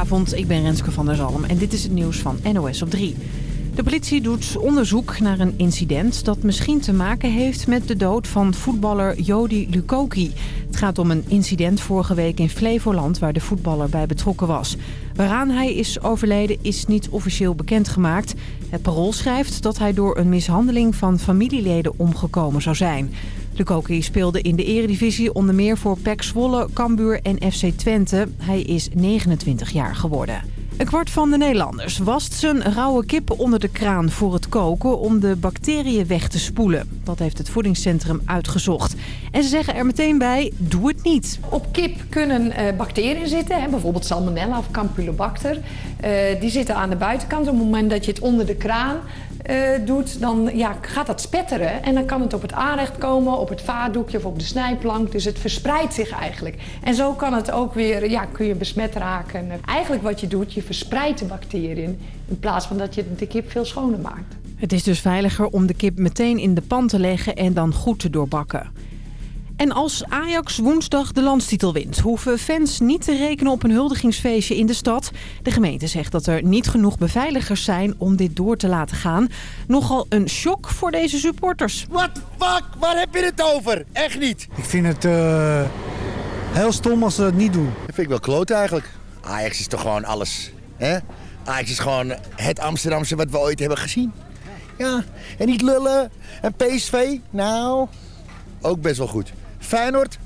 Goedenavond, ik ben Renske van der Zalm en dit is het nieuws van NOS op 3. De politie doet onderzoek naar een incident dat misschien te maken heeft met de dood van voetballer Jody Lukoki. Het gaat om een incident vorige week in Flevoland waar de voetballer bij betrokken was. Waaraan hij is overleden is niet officieel bekendgemaakt. Het parool schrijft dat hij door een mishandeling van familieleden omgekomen zou zijn. Lukoki speelde in de eredivisie onder meer voor PEC Zwolle, Cambuur en FC Twente. Hij is 29 jaar geworden. Een kwart van de Nederlanders wast zijn rauwe kippen onder de kraan voor het koken om de bacteriën weg te spoelen. Dat heeft het voedingscentrum uitgezocht. En ze zeggen er meteen bij, doe het niet. Op kip kunnen uh, bacteriën zitten, bijvoorbeeld salmonella of campylobacter. Uh, die zitten aan de buitenkant. Op het moment dat je het onder de kraan uh, doet, dan ja, gaat dat spetteren. En dan kan het op het aanrecht komen, op het vaatdoekje of op de snijplank. Dus het verspreidt zich eigenlijk. En zo kan het ook weer, ja, kun je besmet raken. Eigenlijk wat je doet, je verspreidt de bacteriën in plaats van dat je de kip veel schoner maakt. Het is dus veiliger om de kip meteen in de pan te leggen en dan goed te doorbakken. En als Ajax woensdag de landstitel wint... hoeven fans niet te rekenen op een huldigingsfeestje in de stad. De gemeente zegt dat er niet genoeg beveiligers zijn om dit door te laten gaan. Nogal een shock voor deze supporters. What the fuck? Waar heb je het over? Echt niet. Ik vind het uh, heel stom als ze het niet doen. Dat vind ik wel kloot eigenlijk. Ajax is toch gewoon alles. Hè? Ajax is gewoon het Amsterdamse wat we ooit hebben gezien. Ja, en niet lullen. En PSV, nou, ook best wel goed. Feyenoord,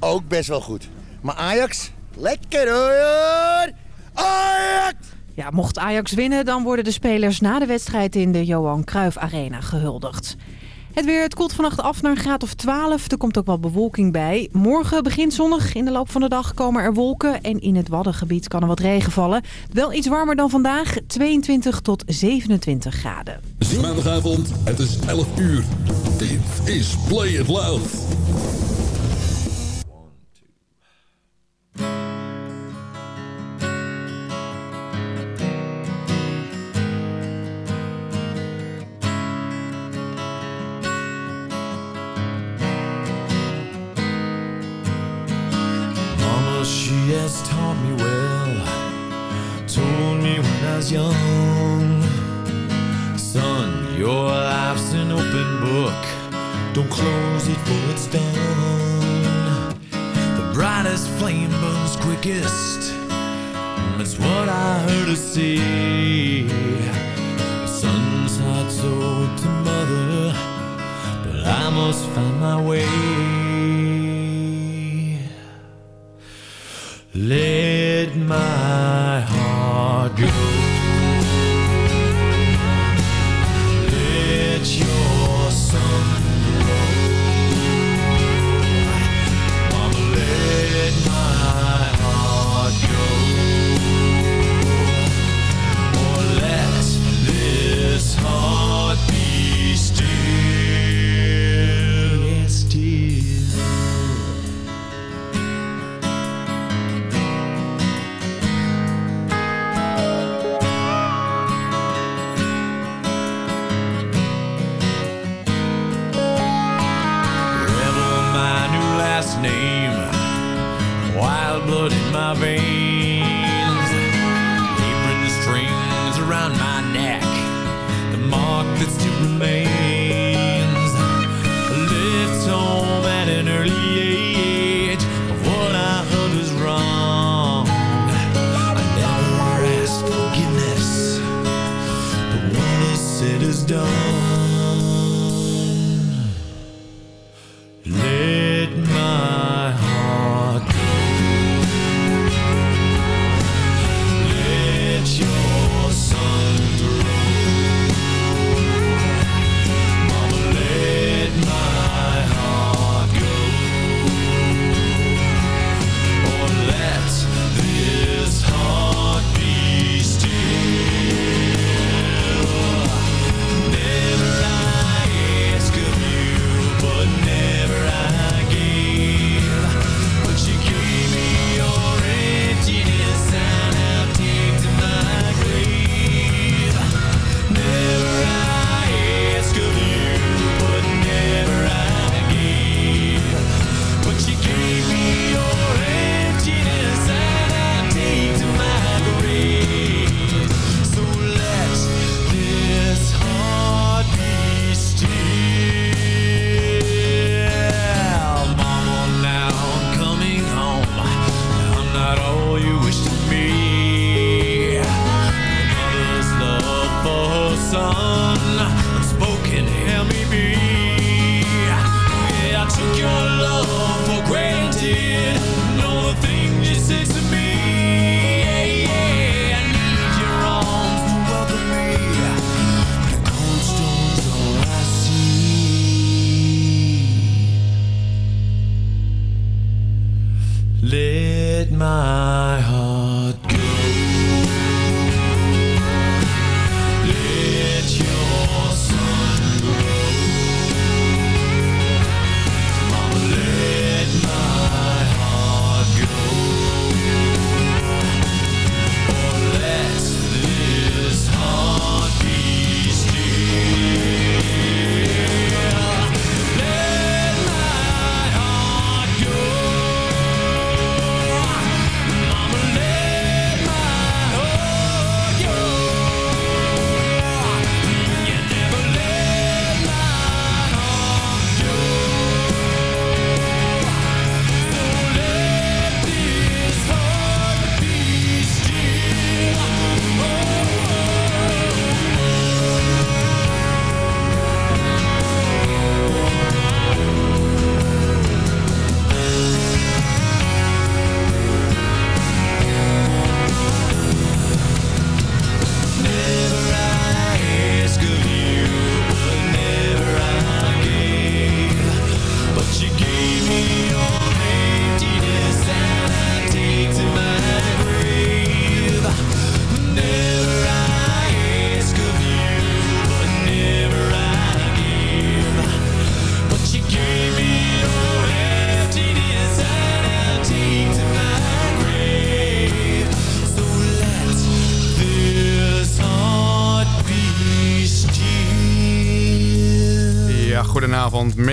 ook best wel goed. Maar Ajax, lekker hoor! Ajax! Ja, mocht Ajax winnen, dan worden de spelers na de wedstrijd in de Johan Cruijff Arena gehuldigd. Het weer, het koelt vannacht af naar een graad of 12. Er komt ook wel bewolking bij. Morgen begint zonnig. In de loop van de dag komen er wolken. En in het Waddengebied kan er wat regen vallen. Wel iets warmer dan vandaag. 22 tot 27 graden. Maandagavond, het is 11 uur. Dit is Play It Loud. Veins. Apron strings around my neck. The mark that still remains. my heart.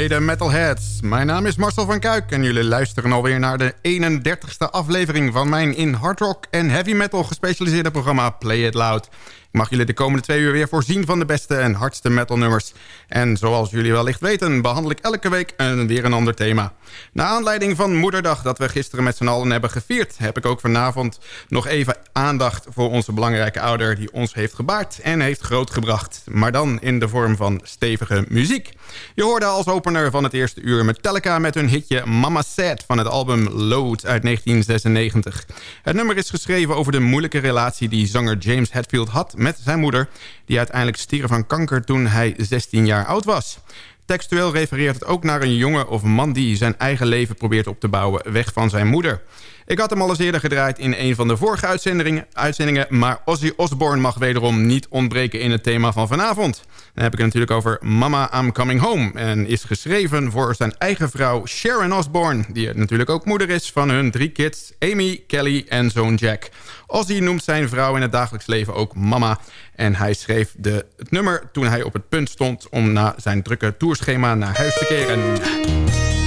Mede metalheads. Mijn naam is Marcel van Kuik en jullie luisteren alweer naar de 31ste aflevering van mijn in hard rock en heavy metal gespecialiseerde programma Play It Loud. Mag jullie de komende twee uur weer voorzien van de beste en hardste metalnummers. En zoals jullie wellicht weten behandel ik elke week een, weer een ander thema. Na aanleiding van Moederdag dat we gisteren met z'n allen hebben gevierd... heb ik ook vanavond nog even aandacht voor onze belangrijke ouder... die ons heeft gebaard en heeft grootgebracht. Maar dan in de vorm van stevige muziek. Je hoorde als opener van het eerste uur Metallica met hun hitje Mama Said... van het album Load uit 1996. Het nummer is geschreven over de moeilijke relatie die zanger James Hetfield had met zijn moeder... die uiteindelijk stierf van kanker toen hij 16 jaar oud was. Textueel refereert het ook naar een jongen of man die zijn eigen leven probeert op te bouwen... weg van zijn moeder. Ik had hem al eens eerder gedraaid in een van de vorige uitzendingen, uitzendingen... maar Ozzy Osbourne mag wederom niet ontbreken in het thema van vanavond. Dan heb ik het natuurlijk over Mama I'm Coming Home... en is geschreven voor zijn eigen vrouw Sharon Osbourne... die natuurlijk ook moeder is van hun drie kids... Amy, Kelly en zoon Jack. Ozzy noemt zijn vrouw in het dagelijks leven ook mama... en hij schreef de, het nummer toen hij op het punt stond... om na zijn drukke tourschema naar huis te keren.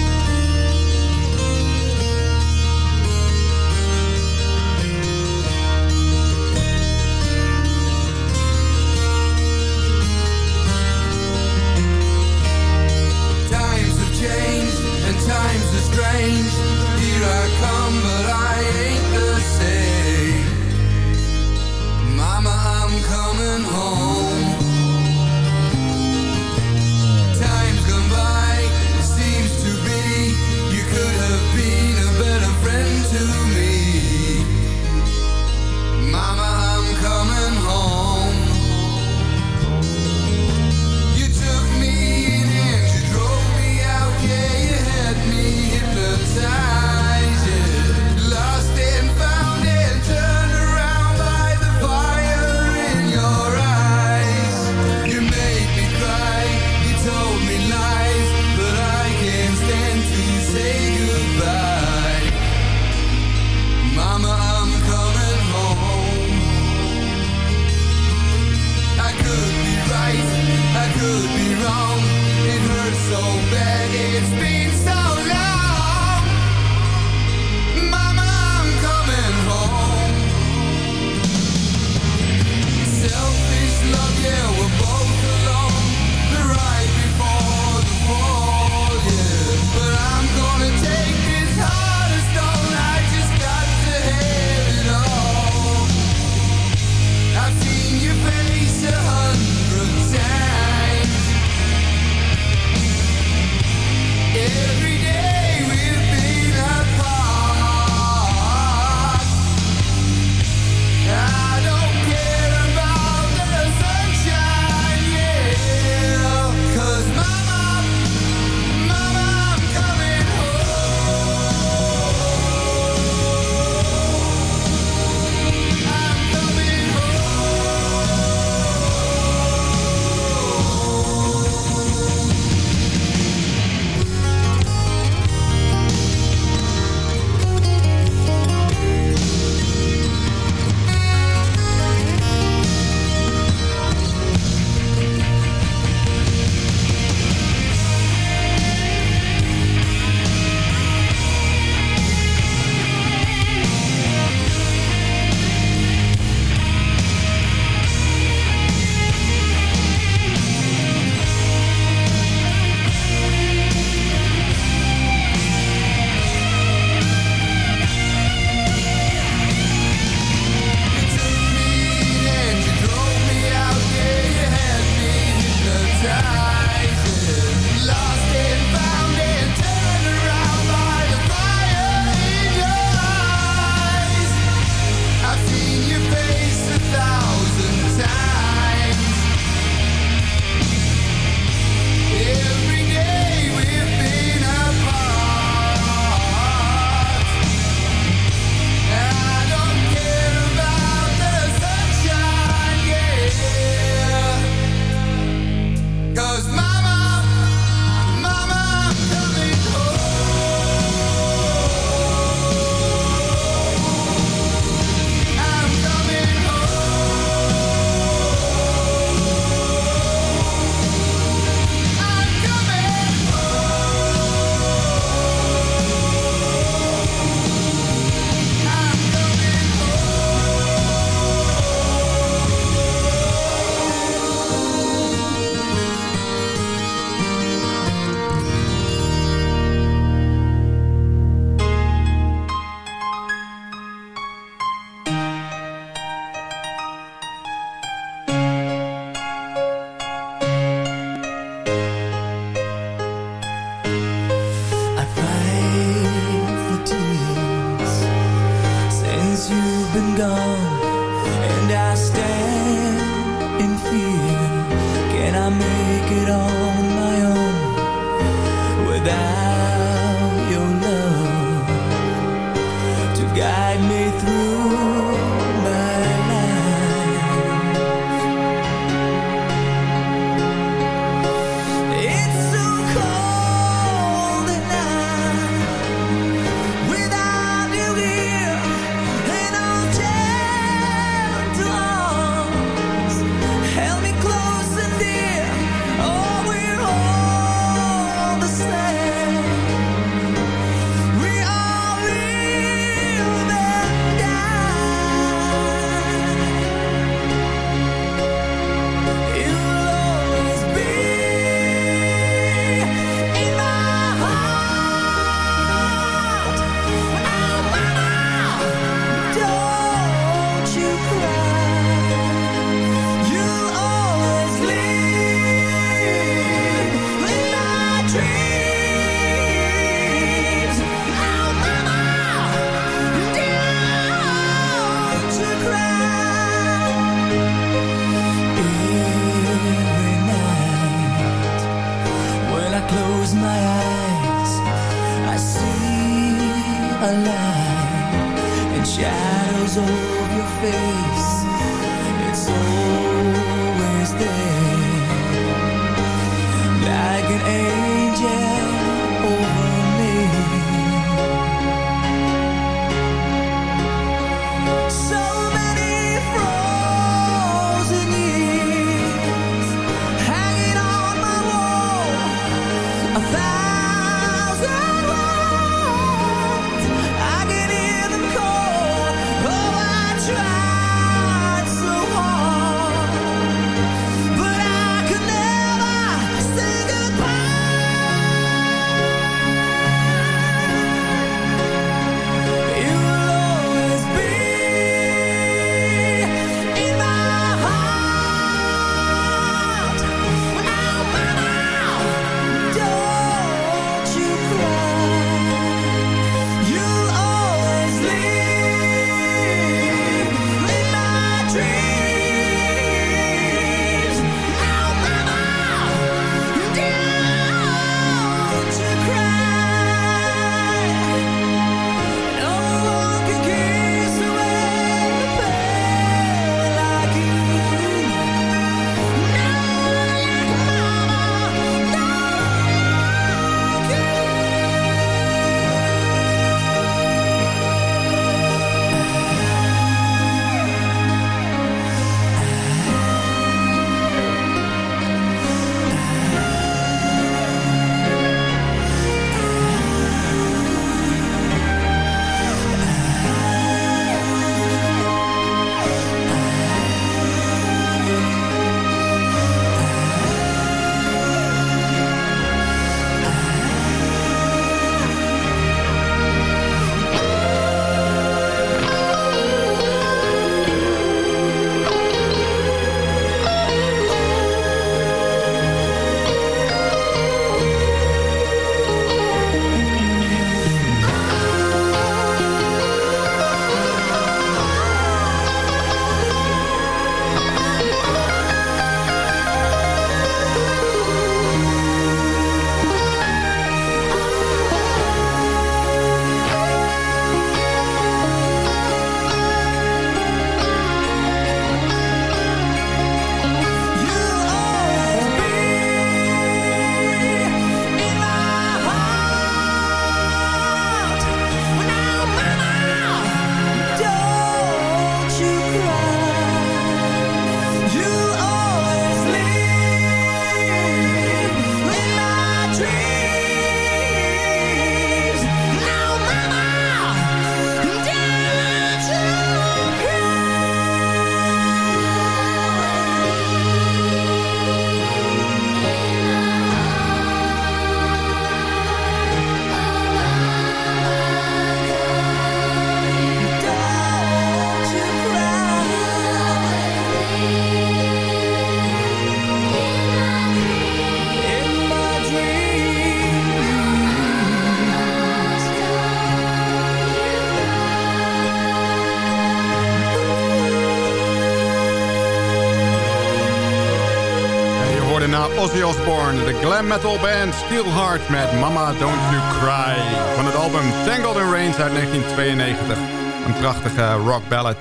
Metal band Steelheart met Mama Don't You Cry. Van het album Tangled in Rains uit 1992. Een prachtige rock ballad.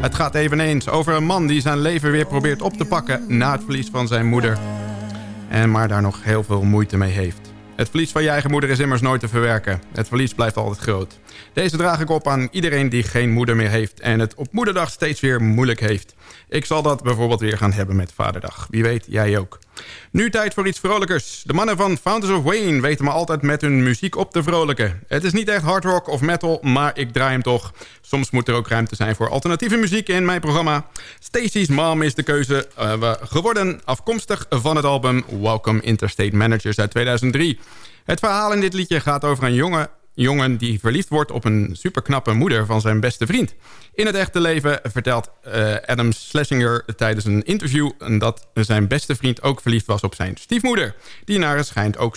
Het gaat eveneens over een man die zijn leven weer probeert op te pakken... na het verlies van zijn moeder. En maar daar nog heel veel moeite mee heeft. Het verlies van je eigen moeder is immers nooit te verwerken. Het verlies blijft altijd groot. Deze draag ik op aan iedereen die geen moeder meer heeft... en het op moederdag steeds weer moeilijk heeft. Ik zal dat bijvoorbeeld weer gaan hebben met Vaderdag. Wie weet, jij ook. Nu tijd voor iets vrolijkers. De mannen van Founders of Wayne weten me altijd met hun muziek op te vrolijken. Het is niet echt hard rock of metal, maar ik draai hem toch. Soms moet er ook ruimte zijn voor alternatieve muziek in mijn programma. Stacy's Mom is de keuze uh, geworden, afkomstig van het album Welcome Interstate Managers uit 2003. Het verhaal in dit liedje gaat over een jongen jongen die verliefd wordt op een superknappe moeder van zijn beste vriend. In het echte leven vertelt uh, Adam Schlesinger tijdens een interview... dat zijn beste vriend ook verliefd was op zijn stiefmoeder... die naar het schijnt ook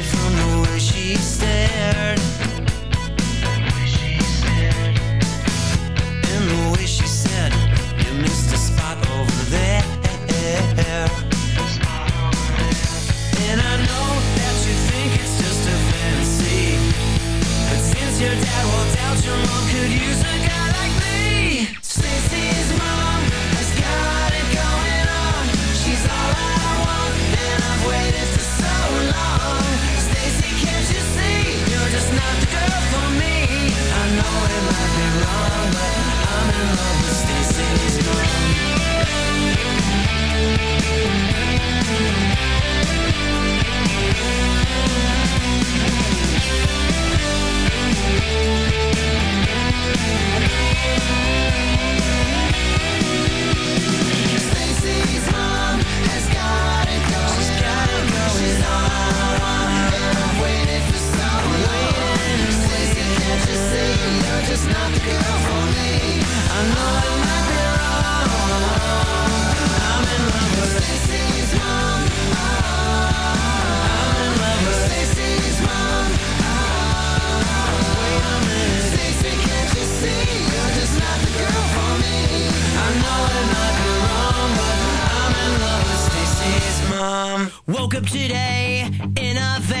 she The way she stared. And the way she said You missed a Spot over there. And I know that you think it's just a fantasy. But since your dad walked out Your mom could use a you're just not the girl for me I know I might be wrong I'm in love with Stacy's mom I'm in love with Stacy's mom Wait a minute Stacy, can't you see You're just not the girl for me I know I might be wrong But I'm in love with Stacy's mom Woke up today in a van.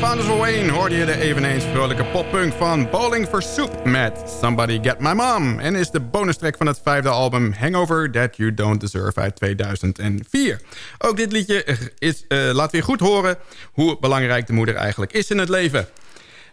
Founders of Wayne hoorde je de eveneens vrolijke poppunk van Bowling for Soup met Somebody Get My Mom. En is de bonus track van het vijfde album Hangover That You Don't Deserve uit 2004. Ook dit liedje is, uh, laat weer goed horen hoe belangrijk de moeder eigenlijk is in het leven.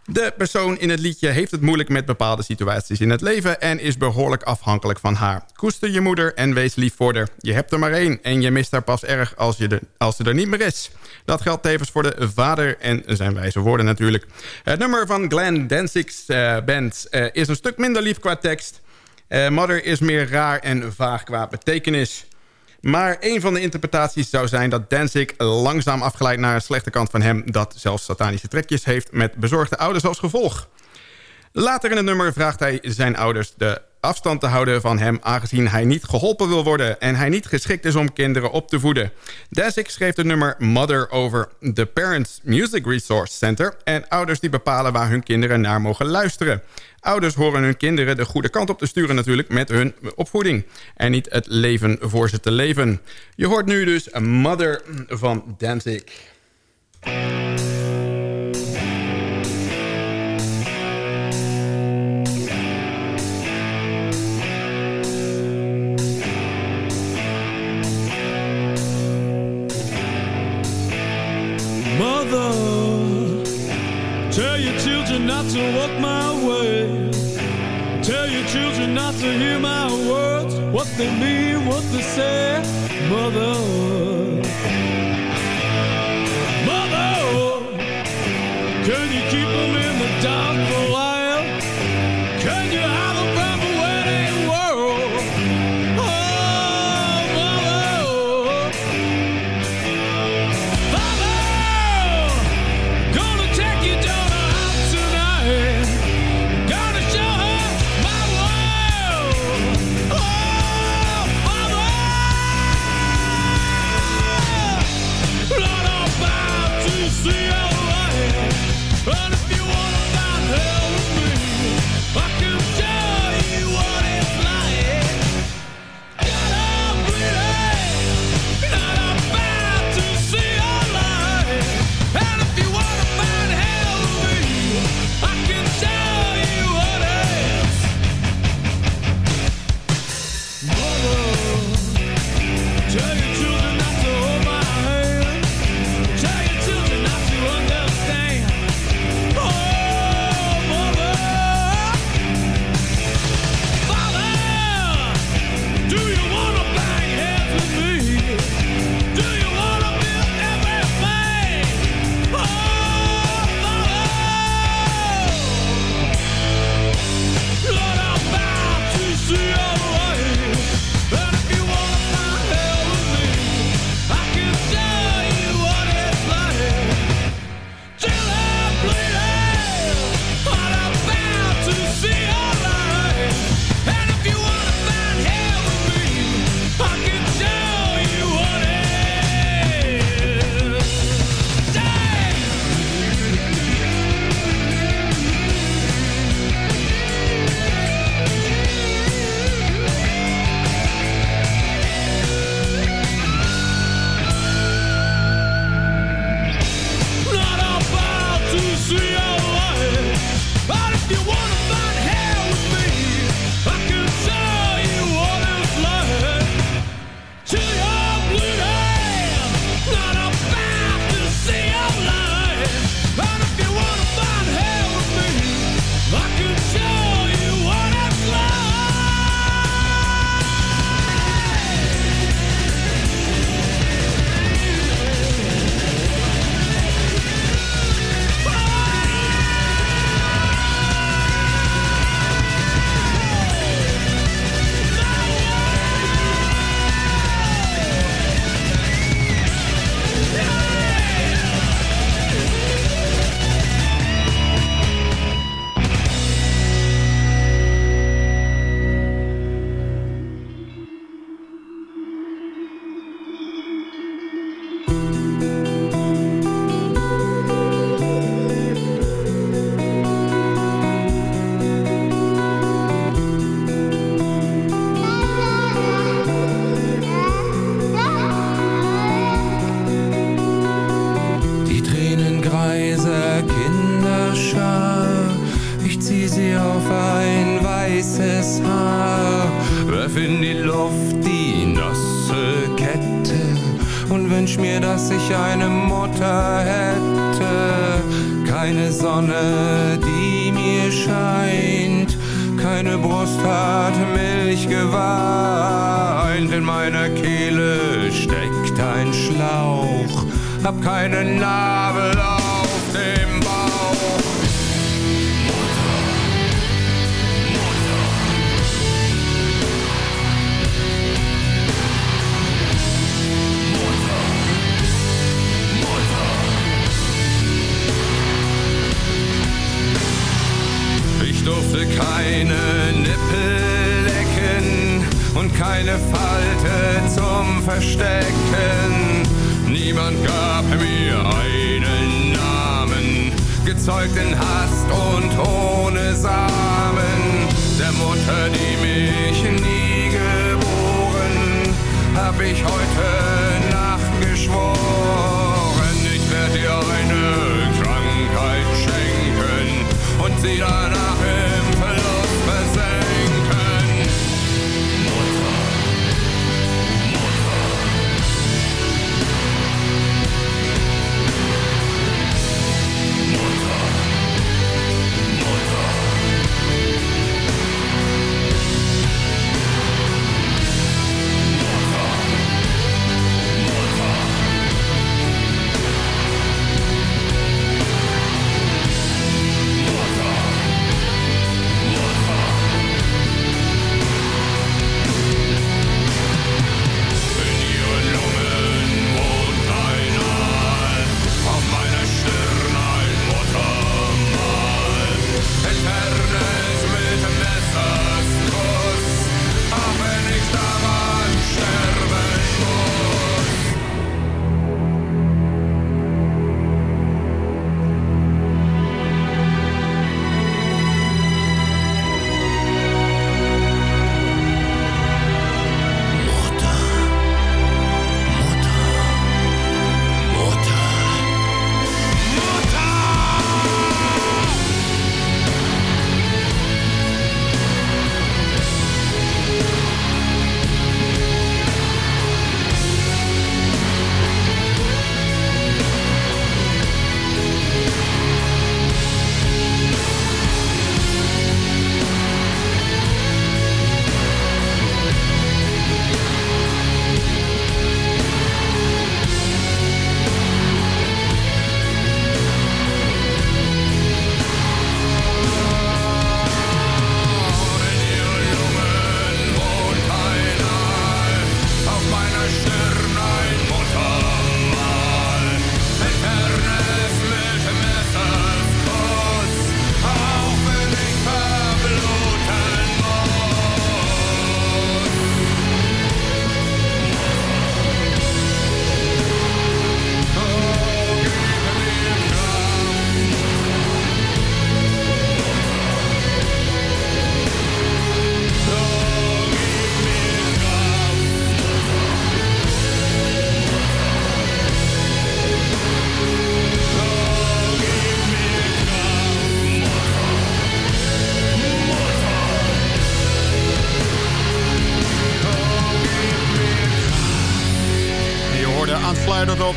De persoon in het liedje heeft het moeilijk met bepaalde situaties in het leven... en is behoorlijk afhankelijk van haar. Koester je moeder en wees lief voor haar. Je hebt er maar één en je mist haar pas erg als, je als ze er niet meer is. Dat geldt tevens voor de vader en zijn wijze woorden natuurlijk. Het nummer van Glenn Danzig's uh, band uh, is een stuk minder lief qua tekst. Uh, Mother is meer raar en vaag qua betekenis. Maar een van de interpretaties zou zijn dat Danzig langzaam afgeleid naar een slechte kant van hem... dat zelfs satanische trekjes heeft met bezorgde ouders als gevolg. Later in het nummer vraagt hij zijn ouders de afstand te houden van hem... aangezien hij niet geholpen wil worden en hij niet geschikt is om kinderen op te voeden. Danzig schreef het nummer Mother over the Parents Music Resource Center... en ouders die bepalen waar hun kinderen naar mogen luisteren. Ouders horen hun kinderen de goede kant op te sturen natuurlijk met hun opvoeding. En niet het leven voor ze te leven. Je hoort nu dus Mother van Danzig. Mother, tell your children not to walk my way. Tell your children not to hear my words, what they mean, what they say. Mother, Mother, can you keep them in the dark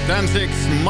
aansluitend op Danzig's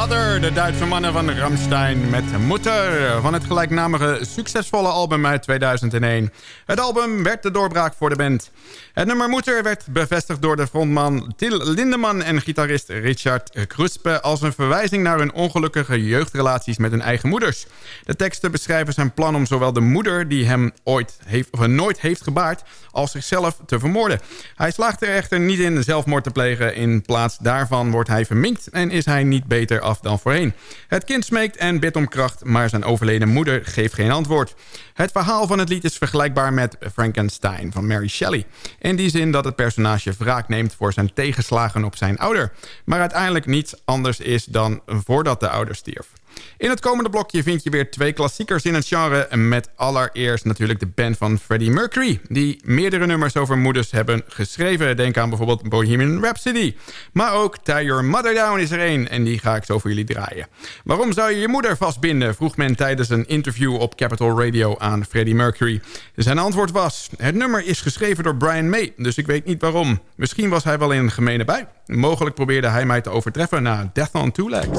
De Duitse mannen van Ramstein met Mutter van het gelijknamige succesvolle album uit 2001. Het album werd de doorbraak voor de band. Het nummer Mutter werd bevestigd door de frontman Till Lindemann en gitarist Richard Kruspe als een verwijzing naar hun ongelukkige jeugdrelaties met hun eigen moeders. De teksten beschrijven zijn plan om zowel de moeder die hem ooit heeft, of nooit heeft gebaard als zichzelf te vermoorden. Hij slaagt er echter niet in zelfmoord te plegen. In plaats daarvan wordt hij verminkt en is hij niet beter af dan voorheen. Het kind smeekt en bidt om kracht, maar zijn overleden moeder geeft geen antwoord. Het verhaal van het lied is vergelijkbaar met Frankenstein van Mary Shelley. In die zin dat het personage wraak neemt voor zijn tegenslagen op zijn ouder. Maar uiteindelijk niets anders is dan voordat de ouder stierf. In het komende blokje vind je weer twee klassiekers in het genre... met allereerst natuurlijk de band van Freddie Mercury... die meerdere nummers over moeders hebben geschreven. Denk aan bijvoorbeeld Bohemian Rhapsody. Maar ook Tie Your Mother Down is er één en die ga ik zo voor jullie draaien. Waarom zou je je moeder vastbinden? Vroeg men tijdens een interview op Capitol Radio aan Freddie Mercury. Zijn antwoord was... Het nummer is geschreven door Brian May, dus ik weet niet waarom. Misschien was hij wel in een gemene bui. Mogelijk probeerde hij mij te overtreffen na Death on Two Legs.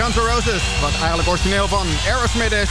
Guns Roses, wat eigenlijk origineel van Aerosmith is.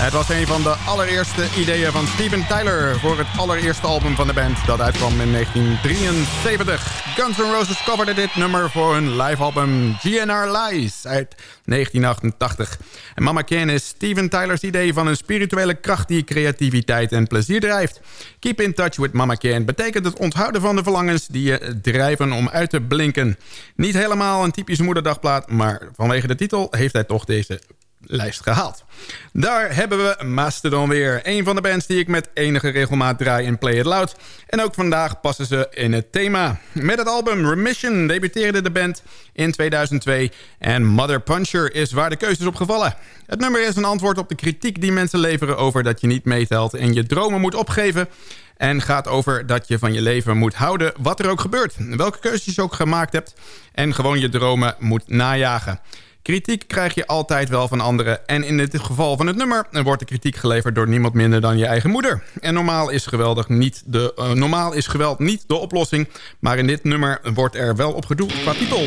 Het was een van de allereerste ideeën van Steven Tyler voor het allereerste album van de band dat uitkwam in 1973. Guns N' Roses coverde dit nummer voor hun live-album GNR Lies uit 1988. En Mama Can is Steven Tyler's idee van een spirituele kracht die creativiteit en plezier drijft. Keep in touch with Mama Can betekent het onthouden van de verlangens die je drijven om uit te blinken. Niet helemaal een typische moederdagplaat, maar vanwege de titel heeft hij toch deze lijst gehaald. Daar hebben we Mastodon weer. Een van de bands die ik met enige regelmaat draai in Play It Loud. En ook vandaag passen ze in het thema. Met het album Remission debuteerde de band in 2002. En Mother Puncher is waar de keuze is op gevallen. Het nummer is een antwoord op de kritiek die mensen leveren... over dat je niet meetelt en je dromen moet opgeven... En gaat over dat je van je leven moet houden wat er ook gebeurt. Welke keuzes je ook gemaakt hebt. En gewoon je dromen moet najagen. Kritiek krijg je altijd wel van anderen. En in het geval van het nummer wordt de kritiek geleverd door niemand minder dan je eigen moeder. En normaal is, geweldig niet de, uh, normaal is geweld niet de oplossing. Maar in dit nummer wordt er wel op gedoeld qua titel.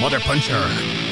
Mother Puncher.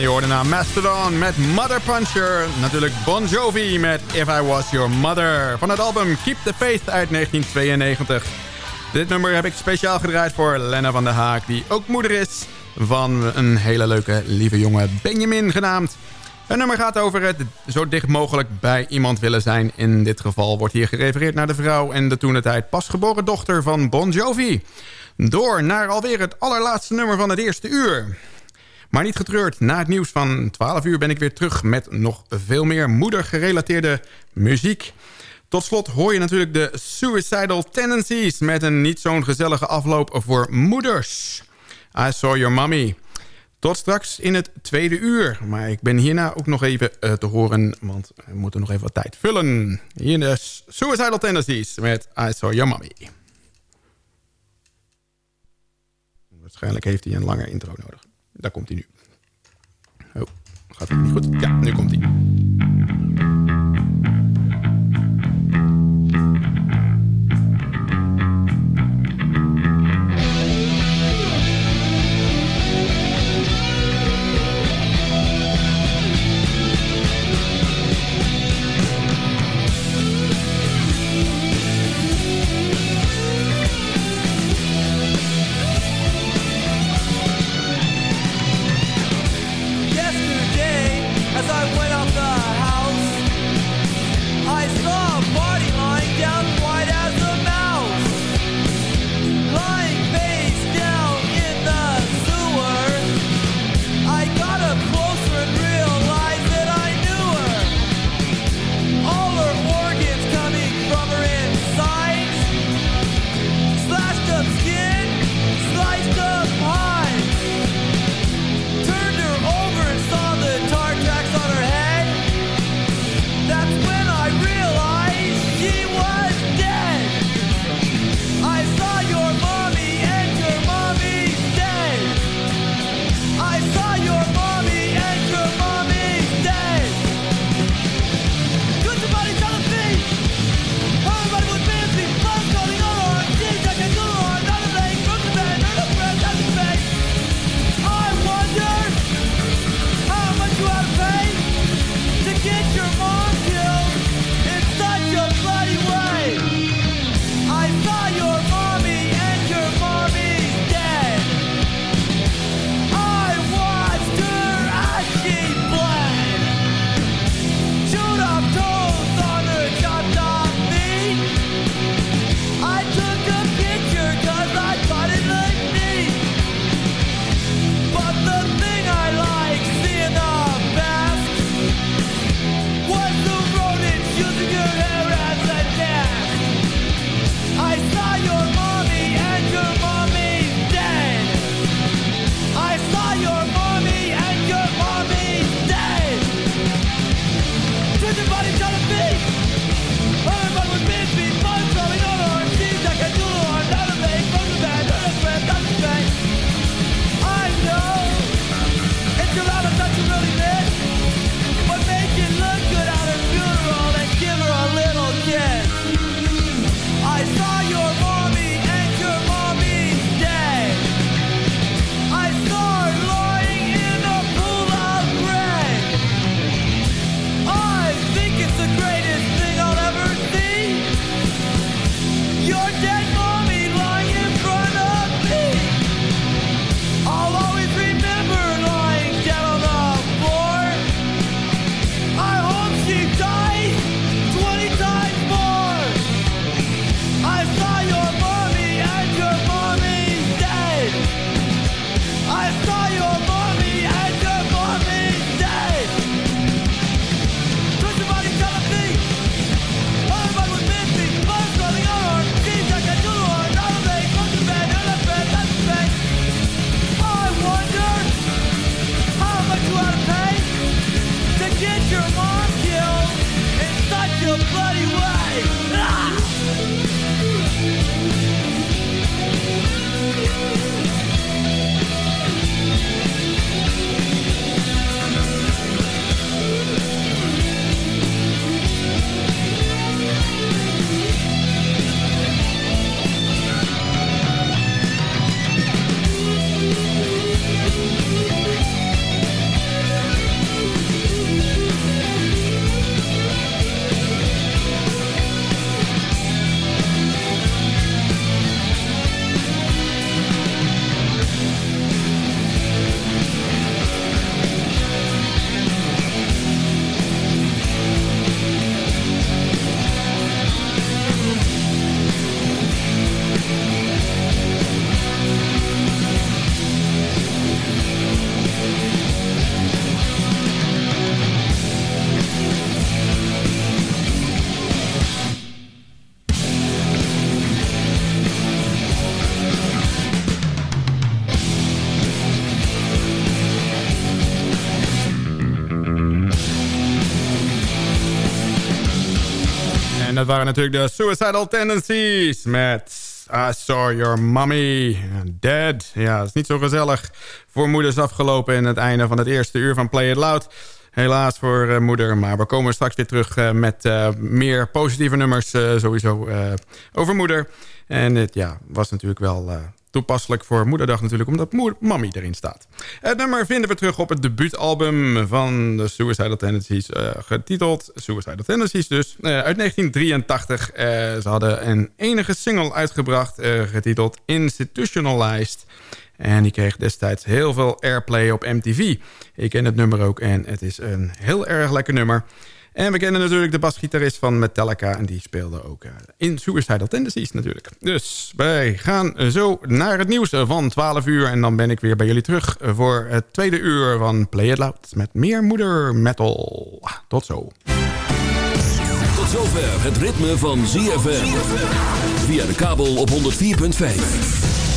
Je hoorde naar Mastodon met Mother Puncher. Natuurlijk Bon Jovi met If I Was Your Mother. Van het album Keep the Faith uit 1992. Dit nummer heb ik speciaal gedraaid voor Lena van der Haak... die ook moeder is van een hele leuke lieve jongen Benjamin genaamd. Het nummer gaat over het zo dicht mogelijk bij iemand willen zijn. In dit geval wordt hier gerefereerd naar de vrouw... en de toen de tijd pasgeboren dochter van Bon Jovi. Door naar alweer het allerlaatste nummer van het eerste uur. Maar niet getreurd, na het nieuws van 12 uur ben ik weer terug... met nog veel meer moedergerelateerde muziek. Tot slot hoor je natuurlijk de Suicidal Tendencies... met een niet zo'n gezellige afloop voor moeders. I Saw Your Mommy. Tot straks in het tweede uur. Maar ik ben hierna ook nog even eh, te horen... want we moeten nog even wat tijd vullen. Hier de Suicidal Tendencies met I Saw Your Mommy. Waarschijnlijk heeft hij een langer intro nodig. Daar komt hij nu. Oh, gaat het niet goed? Ja, nu komt hij. Dat waren natuurlijk de Suicidal Tendencies met I Saw Your Mommy Dead. Ja, dat is niet zo gezellig voor moeders afgelopen in het einde van het eerste uur van Play It Loud. Helaas voor eh, moeder, maar we komen straks weer terug eh, met eh, meer positieve nummers sowieso over moeder. En het ja, was natuurlijk wel toepasselijk voor moederdag natuurlijk, omdat moeder, mammy erin staat. Het nummer vinden we terug op het debuutalbum van de Suicidal Tendencies, eh, getiteld Suicidal Tendencies dus, eh, uit 1983. Eh, ze hadden een enige single uitgebracht, getiteld Institutionalized. En die kreeg destijds heel veel airplay op MTV. Ik ken het nummer ook en het is een heel erg lekker nummer. En we kennen natuurlijk de basgitarist van Metallica. En die speelde ook eh, in Suicidal Tendencies natuurlijk. Dus wij gaan zo naar het nieuws van 12 uur. En dan ben ik weer bij jullie terug voor het tweede uur van Play It Loud. Met meer moeder metal. Tot zo. Tot zover het ritme van ZFM. Via de kabel op 104.5.